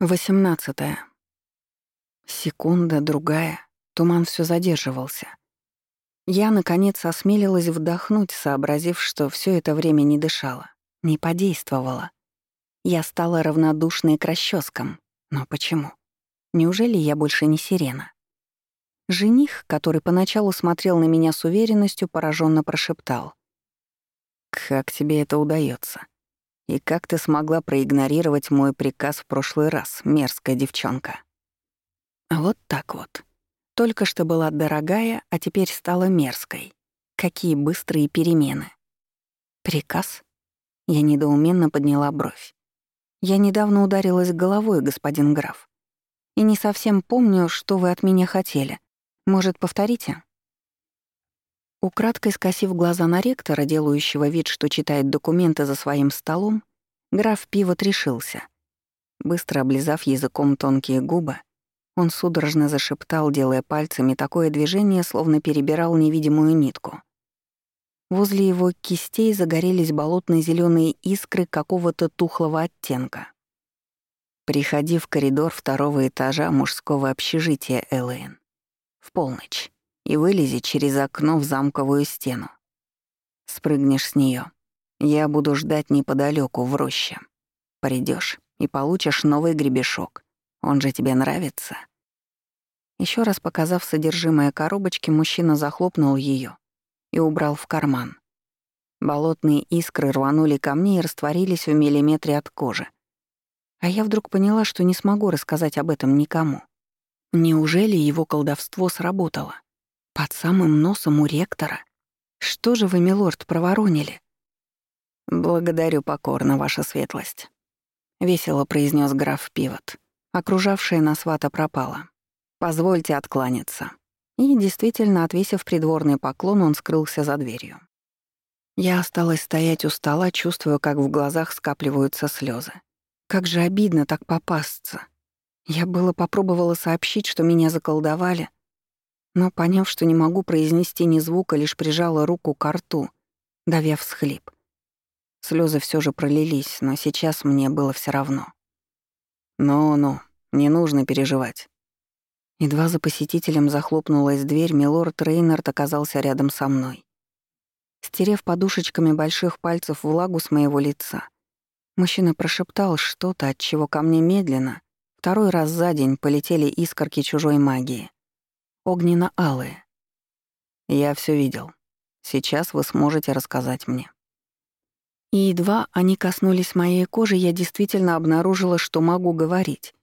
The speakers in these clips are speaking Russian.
Восемнадцатое. Секунда, другая. Туман все задерживался. Я, наконец, осмелилась вдохнуть, сообразив, что все это время не дышала, не подействовала. Я стала равнодушной к расческам. Но почему? Неужели я больше не сирена? Жених, который поначалу смотрел на меня с уверенностью, пораженно прошептал. «Как тебе это удается? И как ты смогла проигнорировать мой приказ в прошлый раз, мерзкая девчонка? Вот так вот. Только что была дорогая, а теперь стала мерзкой. Какие быстрые перемены. Приказ? Я недоуменно подняла бровь. Я недавно ударилась головой, господин граф. И не совсем помню, что вы от меня хотели. Может, повторите? Украдкой скосив глаза на ректора, делающего вид, что читает документы за своим столом, граф Пивот решился. Быстро облизав языком тонкие губы, он судорожно зашептал, делая пальцами такое движение, словно перебирал невидимую нитку. Возле его кистей загорелись болотно зеленые искры какого-то тухлого оттенка. «Приходи в коридор второго этажа мужского общежития, Элэйн. В полночь и вылези через окно в замковую стену. Спрыгнешь с нее. Я буду ждать неподалеку в роще. Придешь и получишь новый гребешок. Он же тебе нравится. Еще раз показав содержимое коробочки, мужчина захлопнул ее и убрал в карман. Болотные искры рванули ко мне и растворились в миллиметре от кожи. А я вдруг поняла, что не смогу рассказать об этом никому. Неужели его колдовство сработало? Под самым носом у ректора? Что же вы, милорд, проворонили? Благодарю покорно, ваша светлость. Весело произнес граф Пивот. Окружавшая нас вата пропала. Позвольте откланяться. И действительно, отвесив придворный поклон, он скрылся за дверью. Я осталась стоять у стола, чувствуя, как в глазах скапливаются слезы. Как же обидно так попасться. Я было попробовала сообщить, что меня заколдовали, но, поняв, что не могу произнести ни звука, лишь прижала руку к рту, давя всхлип. Слезы все же пролились, но сейчас мне было все равно. «Ну-ну, не нужно переживать». Едва за посетителем захлопнулась дверь, милорд Рейнард оказался рядом со мной. Стерев подушечками больших пальцев влагу с моего лица, мужчина прошептал что-то, от чего ко мне медленно, второй раз за день полетели искорки чужой магии огненно-алые. Я все видел. Сейчас вы сможете рассказать мне. И едва они коснулись моей кожи, я действительно обнаружила, что могу говорить.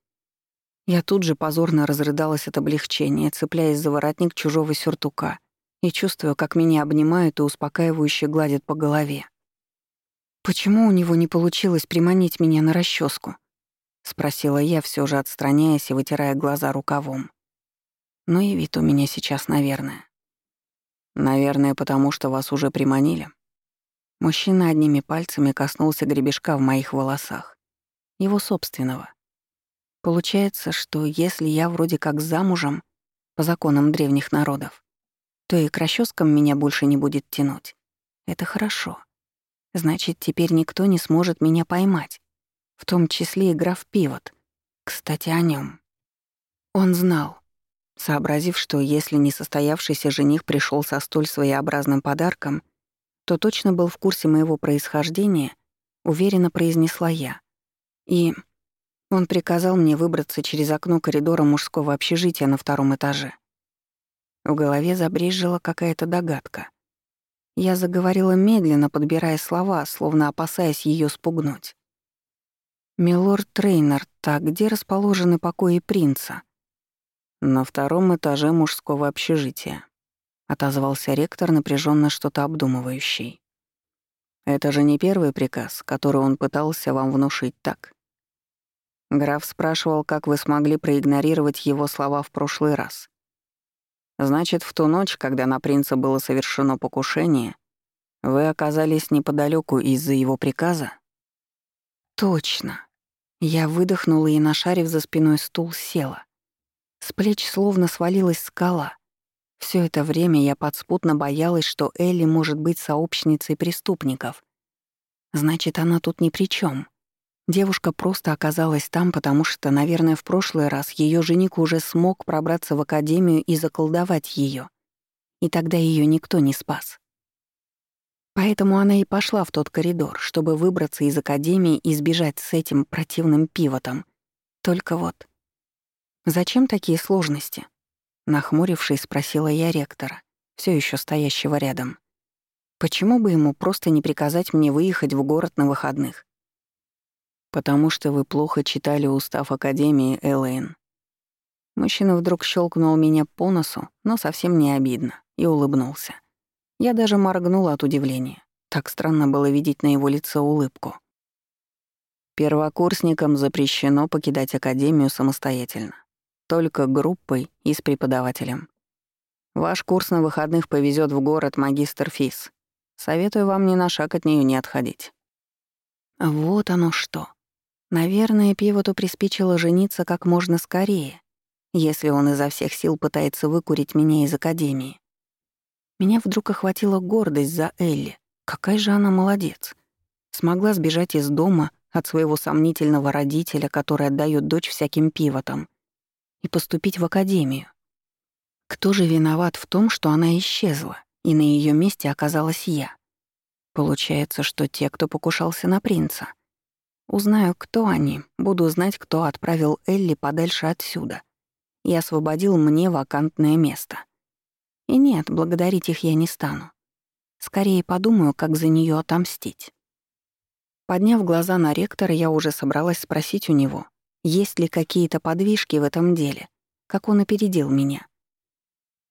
Я тут же позорно разрыдалась от облегчения, цепляясь за воротник чужого сюртука и чувствуя, как меня обнимают и успокаивающе гладят по голове. «Почему у него не получилось приманить меня на расческу? спросила я, все же отстраняясь и вытирая глаза рукавом. Ну и вид у меня сейчас, наверное. Наверное, потому что вас уже приманили. Мужчина одними пальцами коснулся гребешка в моих волосах. Его собственного. Получается, что если я вроде как замужем, по законам древних народов, то и к расческам меня больше не будет тянуть. Это хорошо. Значит, теперь никто не сможет меня поймать. В том числе и граф Пивот. Кстати, о нем. Он знал, Сообразив, что если несостоявшийся жених пришел со столь своеобразным подарком, то точно был в курсе моего происхождения, уверенно произнесла я. И он приказал мне выбраться через окно коридора мужского общежития на втором этаже. В голове забрежила какая-то догадка. Я заговорила медленно, подбирая слова, словно опасаясь ее спугнуть. «Милорд Трейнер, так где расположены покои принца?» «На втором этаже мужского общежития», — отозвался ректор, напряженно что-то обдумывающий. «Это же не первый приказ, который он пытался вам внушить, так?» Граф спрашивал, как вы смогли проигнорировать его слова в прошлый раз. Значит, в ту ночь, когда на принца было совершено покушение, вы оказались неподалеку из-за его приказа? Точно. Я выдохнула и, нашарив за спиной стул, села. С плеч словно свалилась скала. Все это время я подспутно боялась, что Элли может быть сообщницей преступников. Значит, она тут ни при чем. Девушка просто оказалась там, потому что, наверное, в прошлый раз ее жених уже смог пробраться в академию и заколдовать ее, и тогда ее никто не спас. Поэтому она и пошла в тот коридор, чтобы выбраться из академии и сбежать с этим противным пивотом. Только вот... «Зачем такие сложности?» Нахмурившись, спросила я ректора, все еще стоящего рядом. «Почему бы ему просто не приказать мне выехать в город на выходных?» «Потому что вы плохо читали устав Академии, Элэйн». Мужчина вдруг щелкнул меня по носу, но совсем не обидно, и улыбнулся. Я даже моргнула от удивления. Так странно было видеть на его лице улыбку. Первокурсникам запрещено покидать Академию самостоятельно только группой и с преподавателем. Ваш курс на выходных повезет в город магистр Фис. Советую вам ни на шаг от нее не отходить. Вот оно что. Наверное, пивоту приспичило жениться как можно скорее, если он изо всех сил пытается выкурить меня из академии. Меня вдруг охватила гордость за Элли. Какая же она молодец. Смогла сбежать из дома от своего сомнительного родителя, который отдает дочь всяким пивотам, и поступить в академию. Кто же виноват в том, что она исчезла, и на ее месте оказалась я? Получается, что те, кто покушался на принца. Узнаю, кто они, буду знать, кто отправил Элли подальше отсюда и освободил мне вакантное место. И нет, благодарить их я не стану. Скорее подумаю, как за нее отомстить. Подняв глаза на ректора, я уже собралась спросить у него, есть ли какие-то подвижки в этом деле, как он опередил меня.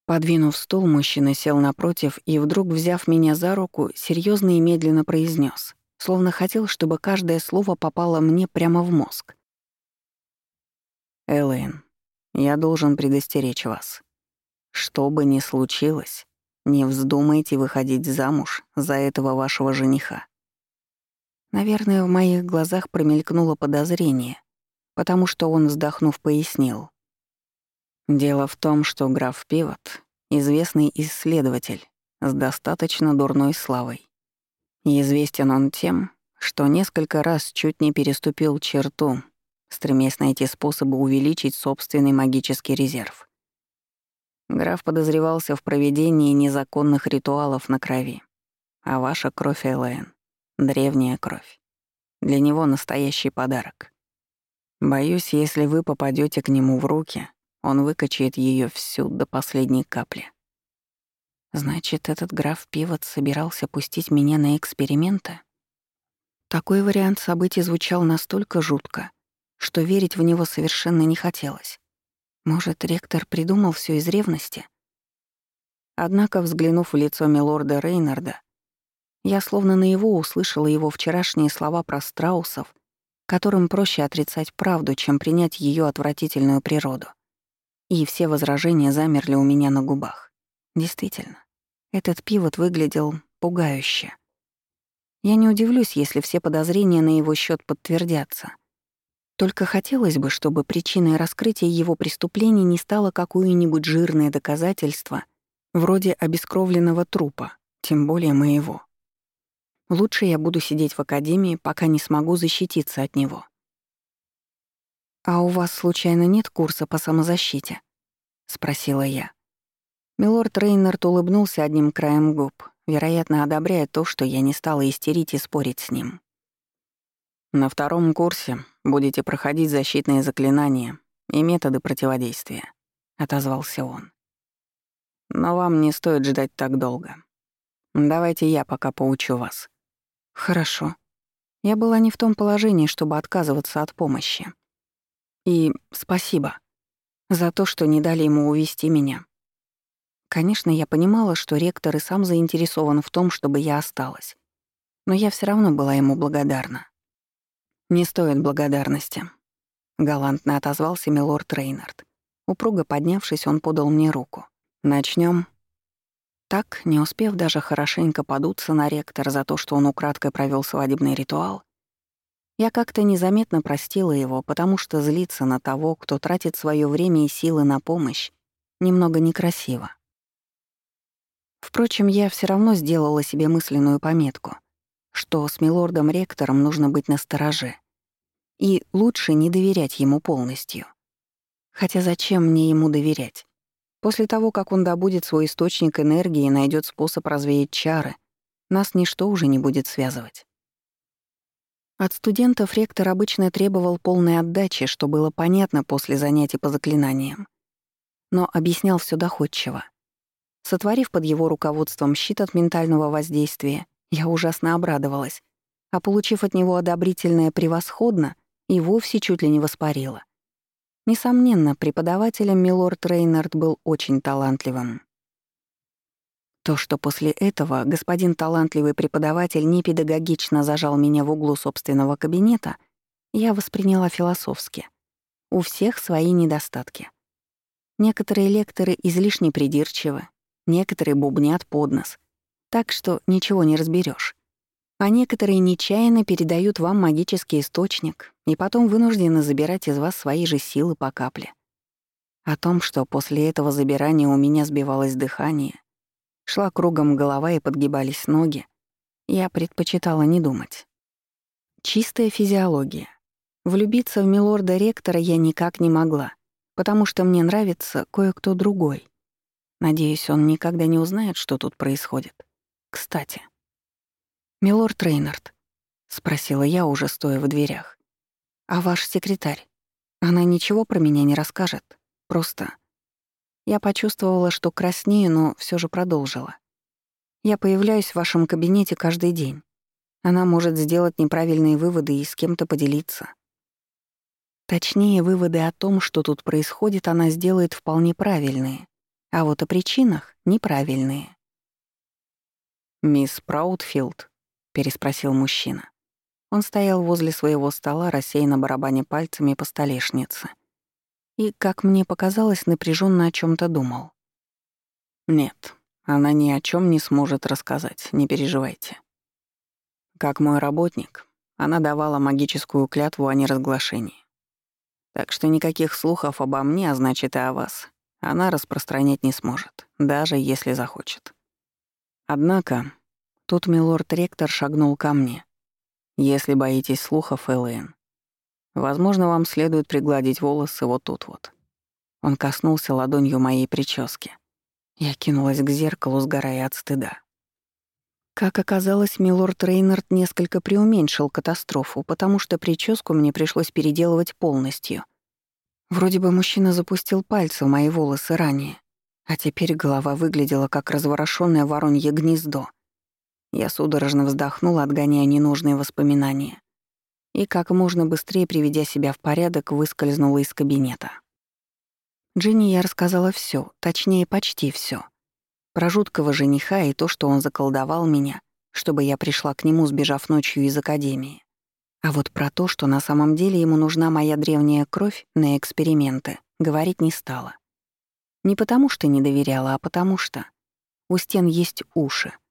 Подвинув стул, мужчина сел напротив и, вдруг взяв меня за руку, серьезно и медленно произнес, словно хотел, чтобы каждое слово попало мне прямо в мозг. «Элэйн, я должен предостеречь вас. Что бы ни случилось, не вздумайте выходить замуж за этого вашего жениха». Наверное, в моих глазах промелькнуло подозрение, потому что он, вздохнув, пояснил. Дело в том, что граф Пивот — известный исследователь с достаточно дурной славой. И известен он тем, что несколько раз чуть не переступил черту, стремясь найти способы увеличить собственный магический резерв. Граф подозревался в проведении незаконных ритуалов на крови, а ваша кровь, Элэйн — древняя кровь. Для него настоящий подарок. Боюсь, если вы попадете к нему в руки, он выкачает ее всю до последней капли. Значит, этот граф Пивот собирался пустить меня на эксперименты? Такой вариант событий звучал настолько жутко, что верить в него совершенно не хотелось. Может, ректор придумал все из ревности? Однако, взглянув в лицо милорда Рейнарда, я словно на его услышала его вчерашние слова про страусов которым проще отрицать правду, чем принять ее отвратительную природу. И все возражения замерли у меня на губах. Действительно, этот пивот выглядел пугающе. Я не удивлюсь, если все подозрения на его счет подтвердятся. Только хотелось бы, чтобы причиной раскрытия его преступлений не стало какое-нибудь жирное доказательство, вроде обескровленного трупа, тем более моего. Лучше я буду сидеть в академии, пока не смогу защититься от него. «А у вас, случайно, нет курса по самозащите?» — спросила я. Милорд Рейнард улыбнулся одним краем губ, вероятно, одобряя то, что я не стала истерить и спорить с ним. «На втором курсе будете проходить защитные заклинания и методы противодействия», — отозвался он. «Но вам не стоит ждать так долго. Давайте я пока поучу вас». Хорошо. Я была не в том положении, чтобы отказываться от помощи. И спасибо за то, что не дали ему увести меня. Конечно, я понимала, что ректор и сам заинтересован в том, чтобы я осталась. Но я все равно была ему благодарна. «Не стоит благодарности», — галантно отозвался милорд Рейнард. Упруго поднявшись, он подал мне руку. Начнем. Так, не успев даже хорошенько подуться на ректор за то, что он украдкой провел свадебный ритуал, я как-то незаметно простила его, потому что злиться на того, кто тратит свое время и силы на помощь, немного некрасиво. Впрочем, я все равно сделала себе мысленную пометку, что с милордом-ректором нужно быть настороже. И лучше не доверять ему полностью. Хотя зачем мне ему доверять? После того, как он добудет свой источник энергии и найдет способ развеять чары, нас ничто уже не будет связывать. От студентов ректор обычно требовал полной отдачи, что было понятно после занятий по заклинаниям. Но объяснял все доходчиво. Сотворив под его руководством щит от ментального воздействия, я ужасно обрадовалась, а получив от него одобрительное «превосходно» и вовсе чуть ли не воспарила. Несомненно, преподавателем милорд Рейнард был очень талантливым. То, что после этого господин талантливый преподаватель непедагогично зажал меня в углу собственного кабинета, я восприняла философски. У всех свои недостатки. Некоторые лекторы излишне придирчивы, некоторые бубнят под нос, так что ничего не разберешь а некоторые нечаянно передают вам магический источник и потом вынуждены забирать из вас свои же силы по капле. О том, что после этого забирания у меня сбивалось дыхание, шла кругом голова и подгибались ноги, я предпочитала не думать. Чистая физиология. Влюбиться в милорда-ректора я никак не могла, потому что мне нравится кое-кто другой. Надеюсь, он никогда не узнает, что тут происходит. Кстати. «Милорд Рейнард», — спросила я, уже стоя в дверях. «А ваш секретарь? Она ничего про меня не расскажет? Просто...» Я почувствовала, что краснею, но все же продолжила. «Я появляюсь в вашем кабинете каждый день. Она может сделать неправильные выводы и с кем-то поделиться. Точнее, выводы о том, что тут происходит, она сделает вполне правильные, а вот о причинах — неправильные. «Мисс Праудфилд», переспросил мужчина. Он стоял возле своего стола, рассеянно барабаня пальцами по столешнице. И, как мне показалось, напряженно о чем то думал. «Нет, она ни о чем не сможет рассказать, не переживайте. Как мой работник, она давала магическую клятву о неразглашении. Так что никаких слухов обо мне, а значит и о вас, она распространять не сможет, даже если захочет. Однако Тут милорд-ректор шагнул ко мне. «Если боитесь слухов, Элэйн, возможно, вам следует пригладить волосы вот тут вот». Он коснулся ладонью моей прически. Я кинулась к зеркалу, сгорая от стыда. Как оказалось, милорд Рейнард несколько преуменьшил катастрофу, потому что прическу мне пришлось переделывать полностью. Вроде бы мужчина запустил пальцы в мои волосы ранее, а теперь голова выглядела как разворошенное воронье гнездо. Я судорожно вздохнула, отгоняя ненужные воспоминания. И как можно быстрее, приведя себя в порядок, выскользнула из кабинета. Джинни я рассказала все, точнее, почти все. Про жуткого жениха и то, что он заколдовал меня, чтобы я пришла к нему, сбежав ночью из академии. А вот про то, что на самом деле ему нужна моя древняя кровь на эксперименты, говорить не стала. Не потому что не доверяла, а потому что у стен есть уши —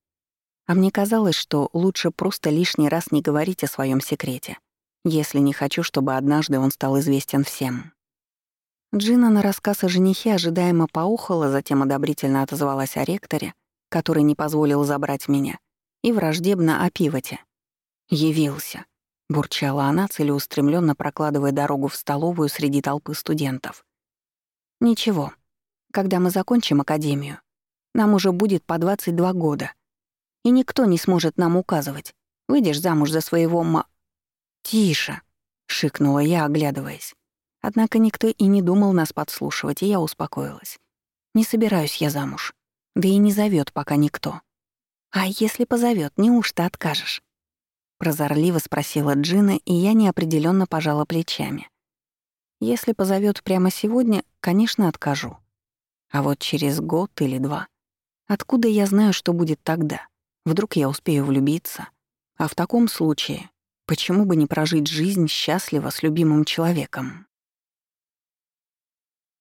а мне казалось, что лучше просто лишний раз не говорить о своем секрете, если не хочу, чтобы однажды он стал известен всем. Джина на рассказ о женихе ожидаемо поухала, затем одобрительно отозвалась о ректоре, который не позволил забрать меня, и враждебно о пивоте. «Явился», — бурчала она, целеустремленно прокладывая дорогу в столовую среди толпы студентов. «Ничего, когда мы закончим академию, нам уже будет по 22 года», и никто не сможет нам указывать. Выйдешь замуж за своего ма...» «Тише!» — шикнула я, оглядываясь. Однако никто и не думал нас подслушивать, и я успокоилась. Не собираюсь я замуж. Да и не зовет пока никто. «А если позовет, неужто откажешь?» Прозорливо спросила Джина, и я неопределенно пожала плечами. Если позовет прямо сегодня, конечно, откажу. А вот через год или два. Откуда я знаю, что будет тогда? Вдруг я успею влюбиться. А в таком случае, почему бы не прожить жизнь счастливо с любимым человеком?